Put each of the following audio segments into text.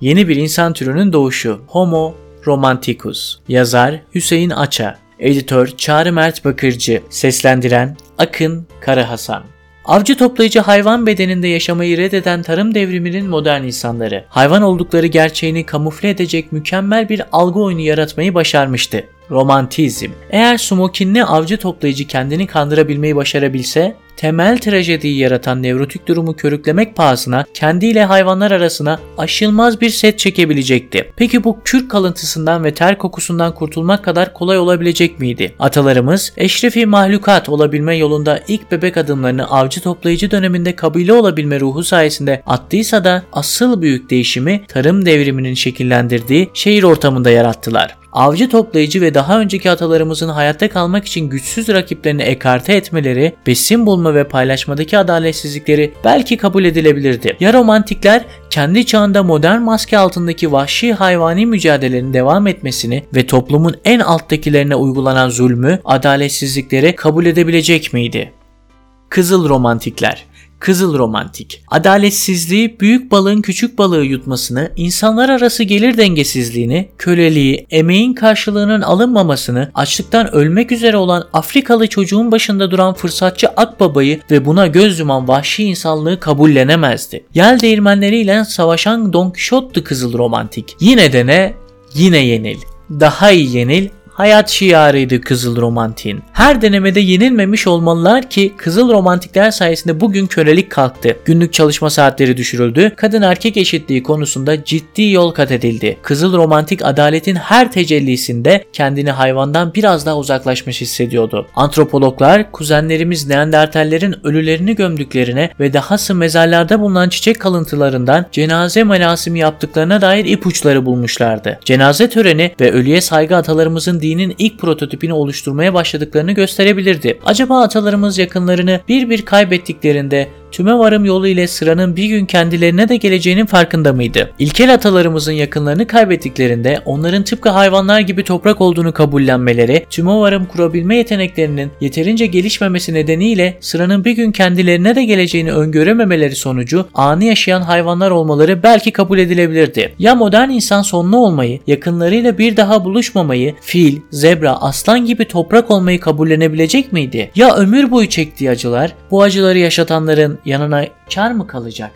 Yeni bir insan türünün doğuşu Homo romanticus. Yazar Hüseyin Aça. Editör Çağrı Mert Bakırcı. Seslendiren Akın Kara Hasan. Avcı toplayıcı hayvan bedeninde yaşamayı reddeden tarım devriminin modern insanları, hayvan oldukları gerçeğini kamufle edecek mükemmel bir algı oyunu yaratmayı başarmıştı. Romantizm. Eğer smokinli avcı toplayıcı kendini kandırabilmeyi başarabilse, temel trajediyi yaratan nevrotik durumu körüklemek pahasına kendiyle hayvanlar arasına aşılmaz bir set çekebilecekti. Peki bu kürk kalıntısından ve ter kokusundan kurtulmak kadar kolay olabilecek miydi? Atalarımız eşrefi mahlukat olabilme yolunda ilk bebek adımlarını avcı toplayıcı döneminde kabile olabilme ruhu sayesinde attıysa da asıl büyük değişimi tarım devriminin şekillendirdiği şehir ortamında yarattılar. Avcı toplayıcı ve daha önceki atalarımızın hayatta kalmak için güçsüz rakiplerini ekarte etmeleri, besin bulma ve paylaşmadaki adaletsizlikleri belki kabul edilebilirdi. Ya romantikler kendi çağında modern maske altındaki vahşi hayvani mücadelenin devam etmesini ve toplumun en alttakilerine uygulanan zulmü, adaletsizlikleri kabul edebilecek miydi? Kızıl romantikler Kızıl romantik. Adaletsizliği büyük balığın küçük balığı yutmasını, insanlar arası gelir dengesizliğini, köleliği, emeğin karşılığının alınmamasını, açlıktan ölmek üzere olan Afrikalı çocuğun başında duran fırsatçı akbabayı ve buna göz yuman vahşi insanlığı kabullenemezdi. Yel değirmenleriyle savaşan Don Quixote'du kızıl romantik. Yine de ne? Yine yenil. Daha iyi yenil hayat şiarıydı Kızıl Romantik'in. Her denemede yenilmemiş olmalılar ki Kızıl Romantikler sayesinde bugün kölelik kalktı. Günlük çalışma saatleri düşürüldü. Kadın erkek eşitliği konusunda ciddi yol kat edildi. Kızıl Romantik adaletin her tecellisinde kendini hayvandan biraz daha uzaklaşmış hissediyordu. Antropologlar kuzenlerimiz Neandertallerin ölülerini gömdüklerine ve dahası mezarlarda bulunan çiçek kalıntılarından cenaze merasimi yaptıklarına dair ipuçları bulmuşlardı. Cenaze töreni ve ölüye saygı atalarımızın dinin ilk prototipini oluşturmaya başladıklarını gösterebilirdi. Acaba atalarımız yakınlarını bir bir kaybettiklerinde tüme varım yolu ile sıranın bir gün kendilerine de geleceğinin farkında mıydı? İlkel atalarımızın yakınlarını kaybettiklerinde onların tıpkı hayvanlar gibi toprak olduğunu kabullenmeleri, tüme varım kurabilme yeteneklerinin yeterince gelişmemesi nedeniyle sıranın bir gün kendilerine de geleceğini öngörememeleri sonucu anı yaşayan hayvanlar olmaları belki kabul edilebilirdi. Ya modern insan sonlu olmayı, yakınlarıyla bir daha buluşmamayı, fil, zebra, aslan gibi toprak olmayı kabullenebilecek miydi? Ya ömür boyu çektiği acılar, bu acıları yaşatanların yanına kar mı kalacak?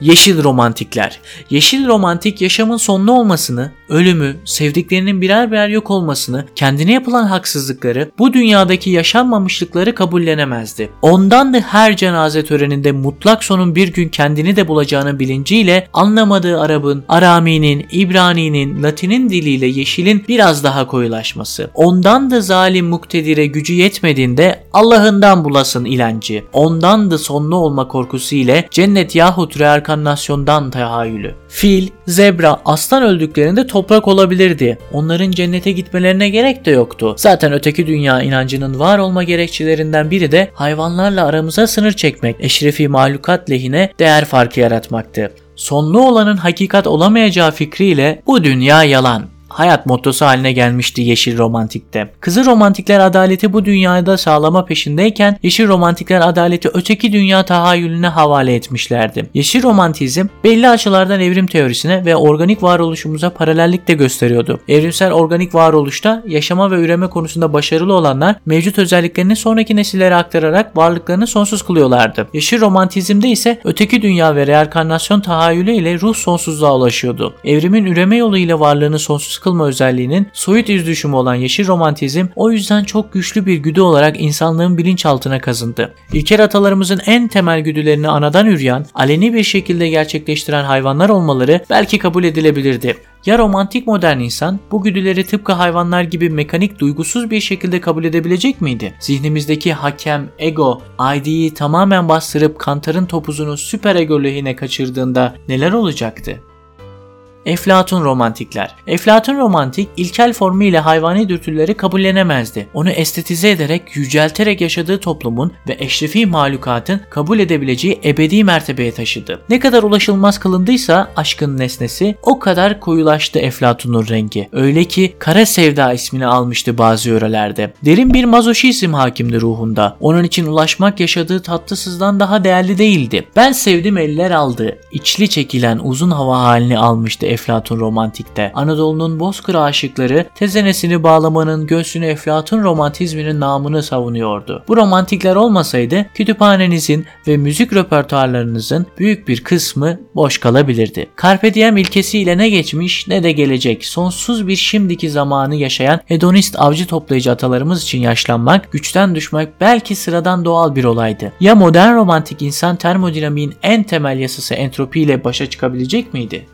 Yeşil romantikler. Yeşil romantik yaşamın sonlu olmasını, ölümü, sevdiklerinin birer birer yok olmasını, kendine yapılan haksızlıkları, bu dünyadaki yaşanmamışlıkları kabullenemezdi. Ondan da her cenaze töreninde mutlak sonun bir gün kendini de bulacağını bilinciyle anlamadığı Arap'ın, Arami'nin, İbrani'nin, Latin'in diliyle yeşilin biraz daha koyulaşması. Ondan da zalim muktedire gücü yetmediğinde Allah'ından bulasın ilancı. Ondan da sonlu olma korkusu ile cennet yahut reenkarnasyondan tahayyülü. Fil, zebra, aslan öldüklerinde toprak olabilirdi. Onların cennete gitmelerine gerek de yoktu. Zaten öteki dünya inancının var olma gerekçelerinden biri de hayvanlarla aramıza sınır çekmek, eşrefi mahlukat lehine değer farkı yaratmaktı. Sonlu olanın hakikat olamayacağı fikriyle bu dünya yalan hayat mottosu haline gelmişti Yeşil Romantik'te. Kızıl Romantikler adaleti bu dünyada sağlama peşindeyken Yeşil Romantikler adaleti öteki dünya tahayyülüne havale etmişlerdi. Yeşil Romantizm belli açılardan evrim teorisine ve organik varoluşumuza paralellik de gösteriyordu. Evrimsel organik varoluşta yaşama ve üreme konusunda başarılı olanlar mevcut özelliklerini sonraki nesillere aktararak varlıklarını sonsuz kılıyorlardı. Yeşil Romantizmde ise öteki dünya ve reenkarnasyon tahayyülü ile ruh sonsuzluğa ulaşıyordu. Evrimin üreme yolu ile varlığını sonsuz kılma özelliğinin soyut iz düşümü olan yeşil romantizm o yüzden çok güçlü bir güdü olarak insanlığın bilinçaltına kazındı. İlkel atalarımızın en temel güdülerini anadan üryan, aleni bir şekilde gerçekleştiren hayvanlar olmaları belki kabul edilebilirdi. Ya romantik modern insan bu güdüleri tıpkı hayvanlar gibi mekanik duygusuz bir şekilde kabul edebilecek miydi? Zihnimizdeki hakem, ego, ID'yi tamamen bastırıp kantarın topuzunu süper ego lehine kaçırdığında neler olacaktı? Eflatun romantikler. Eflatun romantik ilkel formu ile hayvani dürtüleri kabullenemezdi. Onu estetize ederek, yücelterek yaşadığı toplumun ve eşrefi mahlukatın kabul edebileceği ebedi mertebeye taşıdı. Ne kadar ulaşılmaz kılındıysa aşkın nesnesi o kadar koyulaştı Eflatun'un rengi. Öyle ki kara sevda ismini almıştı bazı yörelerde. Derin bir mazoşizm hakimdi ruhunda. Onun için ulaşmak yaşadığı tatlısızdan daha değerli değildi. Ben sevdim eller aldı. İçli çekilen uzun hava halini almıştı Eflatun romantikte. Anadolu'nun bozkır aşıkları tezenesini bağlamanın göğsünü Eflatun romantizminin namını savunuyordu. Bu romantikler olmasaydı kütüphanenizin ve müzik repertuarlarınızın büyük bir kısmı boş kalabilirdi. Carpe diem ilkesiyle ne geçmiş ne de gelecek sonsuz bir şimdiki zamanı yaşayan hedonist avcı toplayıcı atalarımız için yaşlanmak, güçten düşmek belki sıradan doğal bir olaydı. Ya modern romantik insan termodinamiğin en temel yasası entropiyle başa çıkabilecek miydi?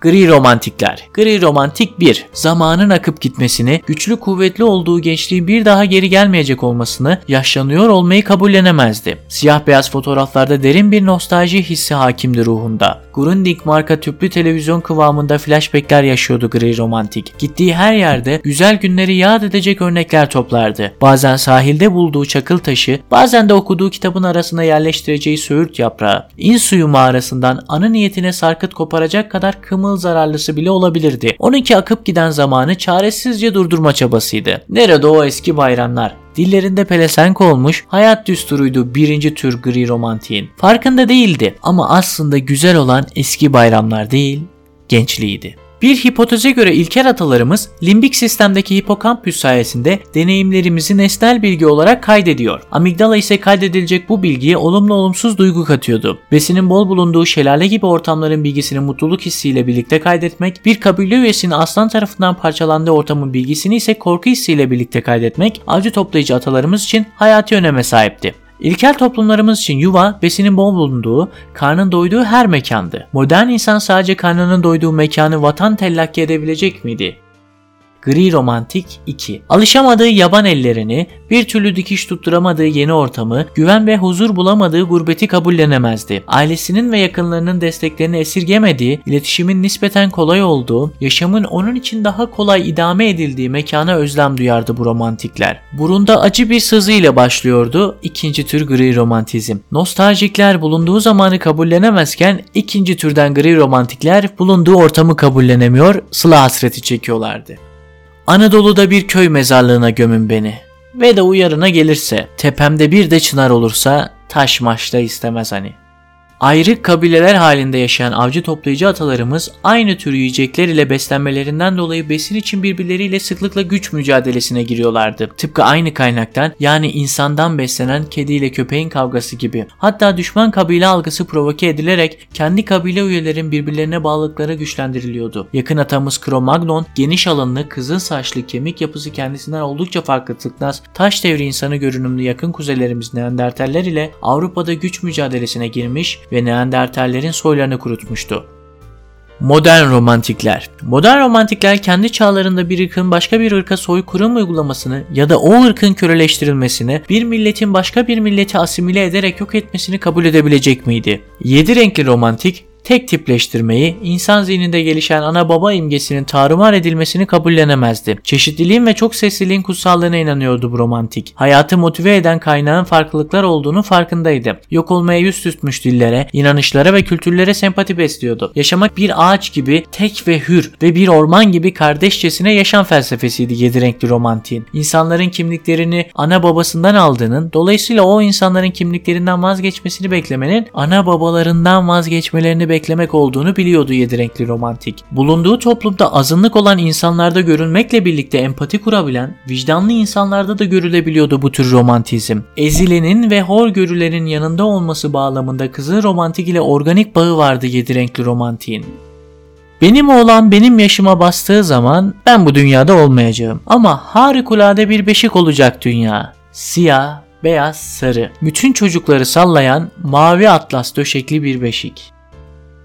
Gri romantikler. Gri romantik 1. Zamanın akıp gitmesini, güçlü kuvvetli olduğu gençliğin bir daha geri gelmeyecek olmasını, yaşlanıyor olmayı kabullenemezdi. Siyah beyaz fotoğraflarda derin bir nostalji hissi hakimdi ruhunda. Grundig marka tüplü televizyon kıvamında flashbackler yaşıyordu gri romantik. Gittiği her yerde güzel günleri yad edecek örnekler toplardı. Bazen sahilde bulduğu çakıl taşı, bazen de okuduğu kitabın arasına yerleştireceği söğüt yaprağı. İnsuyu mağarasından anı niyetine sarkıt koparacak kadar kımıl zararlısı bile olabilirdi. 12 akıp giden zamanı çaresizce durdurma çabasıydı. Nerede o eski bayramlar? dillerinde pelesenk olmuş hayat düsturuydu birinci tür gri romantiğin. Farkında değildi ama aslında güzel olan eski bayramlar değil, gençliğiydi. Bir hipoteze göre ilkel atalarımız limbik sistemdeki hipokampüs sayesinde deneyimlerimizi nesnel bilgi olarak kaydediyor. Amigdala ise kaydedilecek bu bilgiye olumlu olumsuz duygu katıyordu. Besinin bol bulunduğu şelale gibi ortamların bilgisini mutluluk hissiyle birlikte kaydetmek, bir kabile üyesinin aslan tarafından parçalandığı ortamın bilgisini ise korku hissiyle birlikte kaydetmek avcı toplayıcı atalarımız için hayati öneme sahipti. İlkel toplumlarımız için yuva besinin bol bulunduğu, karnın doyduğu her mekandı. Modern insan sadece karnının doyduğu mekanı vatan tellakki edebilecek miydi? Gri Romantik 2. Alışamadığı yaban ellerini, bir türlü dikiş tutturamadığı yeni ortamı, güven ve huzur bulamadığı gurbeti kabullenemezdi. Ailesinin ve yakınlarının desteklerini esirgemediği, iletişimin nispeten kolay olduğu, yaşamın onun için daha kolay idame edildiği mekana özlem duyardı bu romantikler. Burunda acı bir sızı ile başlıyordu ikinci tür gri romantizm. Nostaljikler bulunduğu zamanı kabullenemezken ikinci türden gri romantikler bulunduğu ortamı kabullenemiyor, sıla hasreti çekiyorlardı. Anadolu'da bir köy mezarlığına gömün beni. Ve de uyarına gelirse, tepemde bir de çınar olursa taş maçta istemez hani.'' Ayrı kabileler halinde yaşayan avcı toplayıcı atalarımız aynı tür yiyecekler ile beslenmelerinden dolayı besin için birbirleriyle sıklıkla güç mücadelesine giriyorlardı. Tıpkı aynı kaynaktan yani insandan beslenen kedi ile köpeğin kavgası gibi. Hatta düşman kabile algısı provoke edilerek kendi kabile üyelerin birbirlerine bağlılıkları güçlendiriliyordu. Yakın atamız Cro-Magnon geniş alanlı kızıl saçlı kemik yapısı kendisinden oldukça farklı tıknaz taş devri insanı görünümlü yakın kuzeylerimiz Neandertaller ile Avrupa'da güç mücadelesine girmiş ve Neandertallerin soylarını kurutmuştu. Modern romantikler. Modern romantikler kendi çağlarında bir ırkın başka bir ırka soykırım uygulamasını ya da o ırkın köleleştirilmesini bir milletin başka bir milleti asimile ederek yok etmesini kabul edebilecek miydi? Yedi renkli romantik tek tipleştirmeyi, insan zihninde gelişen ana baba imgesinin tarumar edilmesini kabullenemezdi. Çeşitliliğin ve çok sesliliğin kutsallığına inanıyordu bu romantik. Hayatı motive eden kaynağın farklılıklar olduğunu farkındaydı. Yok olmaya yüz tutmuş dillere, inanışlara ve kültürlere sempati besliyordu. Yaşamak bir ağaç gibi tek ve hür ve bir orman gibi kardeşçesine yaşam felsefesiydi yedi renkli romantiğin. İnsanların kimliklerini ana babasından aldığının, dolayısıyla o insanların kimliklerinden vazgeçmesini beklemenin ana babalarından vazgeçmelerini beklemenin beklemek olduğunu biliyordu yedi renkli romantik. Bulunduğu toplumda azınlık olan insanlarda görülmekle birlikte empati kurabilen, vicdanlı insanlarda da görülebiliyordu bu tür romantizm. Ezilenin ve hor görülerin yanında olması bağlamında kızın romantik ile organik bağı vardı yedi renkli romantiğin. Benim oğlan benim yaşıma bastığı zaman ben bu dünyada olmayacağım. Ama harikulade bir beşik olacak dünya. Siyah, beyaz, sarı. Bütün çocukları sallayan mavi atlas döşekli bir beşik.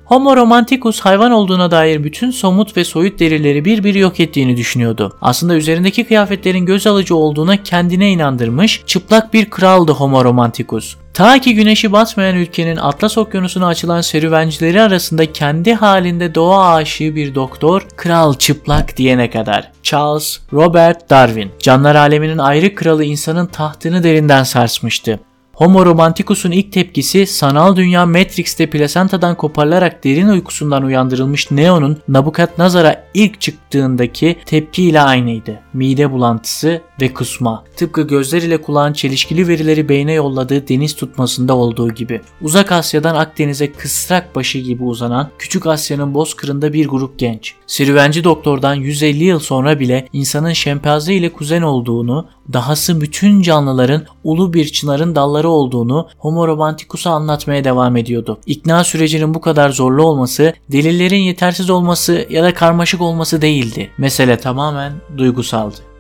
Homo romanticus hayvan olduğuna dair bütün somut ve soyut delilleri bir bir yok ettiğini düşünüyordu. Aslında üzerindeki kıyafetlerin göz alıcı olduğuna kendine inandırmış çıplak bir kraldı Homo romanticus. Ta ki güneşi batmayan ülkenin Atlas Okyanusu'na açılan serüvencileri arasında kendi halinde doğa aşığı bir doktor, kral çıplak diyene kadar. Charles Robert Darwin, canlar aleminin ayrı kralı insanın tahtını derinden sarsmıştı. Homo romanticus'un ilk tepkisi sanal dünya Matrix'te plasentadan koparılarak derin uykusundan uyandırılmış Neo'nun Nabukadnezar'a ilk çıktığındaki tepkiyle aynıydı. Mide bulantısı ve kusma. Tıpkı gözler ile kulağın çelişkili verileri beyne yolladığı deniz tutmasında olduğu gibi. Uzak Asya'dan Akdeniz'e kısrak başı gibi uzanan Küçük Asya'nın bozkırında bir grup genç. Serüvenci doktordan 150 yıl sonra bile insanın şempanze ile kuzen olduğunu, dahası bütün canlıların ulu bir çınarın dalları olduğunu Homo romanticus'a anlatmaya devam ediyordu. İkna sürecinin bu kadar zorlu olması, delillerin yetersiz olması ya da karmaşık olması değildi. Mesele tamamen duygusaldı.